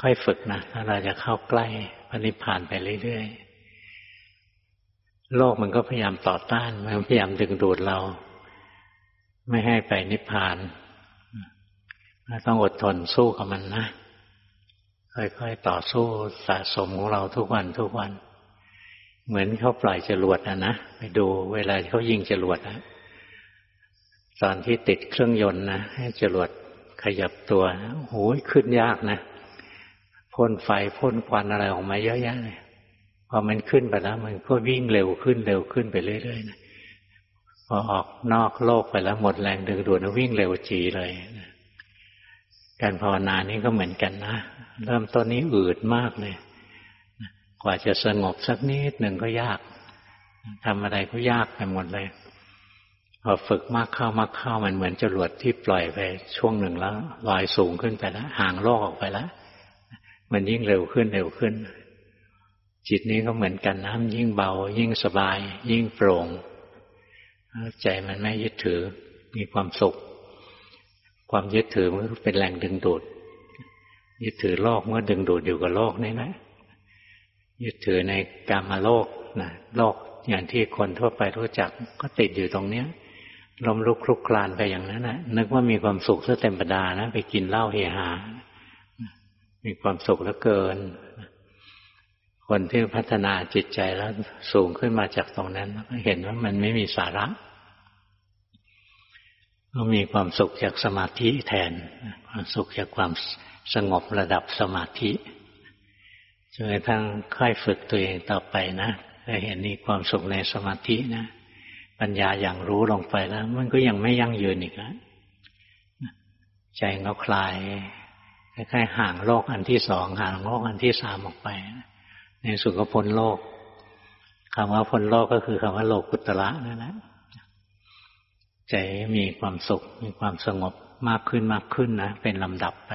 ค่อยฝึกนะถ้าเราจะเข้าใกล้พระนิพพานไปเรื่อยๆ โลกมันก็พยายามต่อต้าน มันพยายามดึงดูดเรา ไม่ให้ไปนิพพานเราต้องอดทนสู้กับมันนะ ค่อยๆ ต่อสู้สะสมของเราทุกวันทุกวัน เหมือนเขาปล่อยจรวดนะนะ ไปดูเวลาเขายิงจรวดนะตอนที่ติดเครื่องยนต์นะให้จรวดขยับตัวโอ้ยขึ้นยากนะ พ่นไฟพ่นควันอะไรออกมาเยอะแยะเลยพอมันขึ้นไปแล้วมันก็วิ่งเร็วขึ้นเร็วขึ้นไปเรื่อยๆนะพอออกนอกโลกไปแล้วหมดแรงดึงดูดวิ่งเร็วจีเลยการภาวนานี่ก็เหมือนกันนะ เริ่มต้นนี้อืดมากเลยกว่าจะสงบสักนิดหนึ่งก็ยากทำอะไรก็ยากไปหมดเลยพอฝึกมากเข้ามากเข้ามันเหมือนจรวดที่ปล่อยไปช่วงหนึ่งแล้วลอยสูงขึ้นไปแล้วห่างโลกออกไปแล้ว มันยิ่งเร็วขึ้นเร็วขึ้น จิตนี้ก็เหมือนกันนะมันยิ่งเบา ยิ่งสบาย ยิ่งโปร่ง ใจมันไม่ยึดถือ มีความสุข ความยึดถือมันเป็นแรงดึงดูด ยึดถือโลกเมื่อดึงดูดอยู่กับโลกนี่นะ ยึดถือในกามาโลกนะโลกอย่างที่คนทั่วไปรู้จักก็ติดอยู่ตรงเนี้ยลมลุกคลุกคลานไปอย่างนั้นนะนึกว่ามีความสุขซะเต็มประดานะ ไปกินเหล้าเฮฮา มีความสุขเหลือเกิน คนที่พัฒนาจิตใจแล้วสูงขึ้นมาจากตรงนั้นก็เห็นว่ามันไม่มีสาระ ก็มีความสุขจากสมาธิแทน ความสุขจากความสงบระดับสมาธิจนกระทั่งค่อยฝึกตัวเองต่อไปนะจะเห็นนี่ความสุขในสมาธินะ ปัญญาอย่างรู้ลงไปแล้ว มันก็ยังไม่ยั่งยืนอีกแล้วใจก็คลาย คล้ายๆห่างโลกอันที่สองห่างโลกอันที่สามออกไป ในสุขพ้นโลกคำว่าพ้นโลกก็คือคำว่าโลกุตระนั่นแหละใจมีความสุขมีความสงบมากขึ้นมากขึ้นนะเป็นลำดับไป